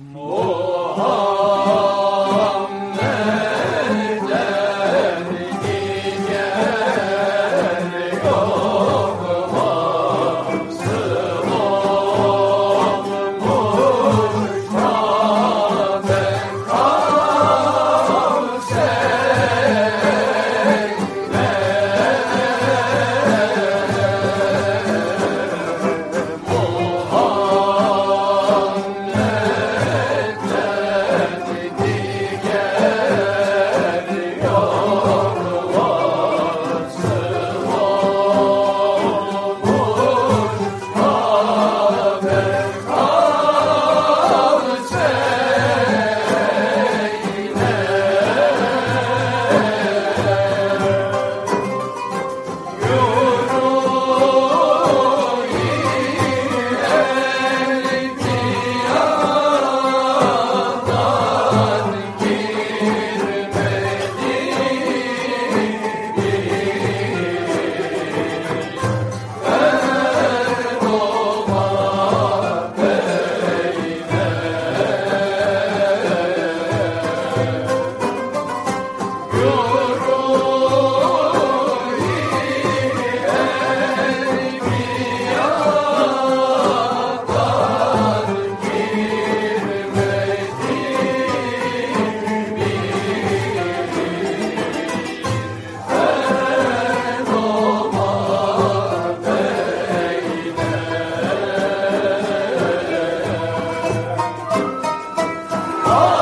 More 어?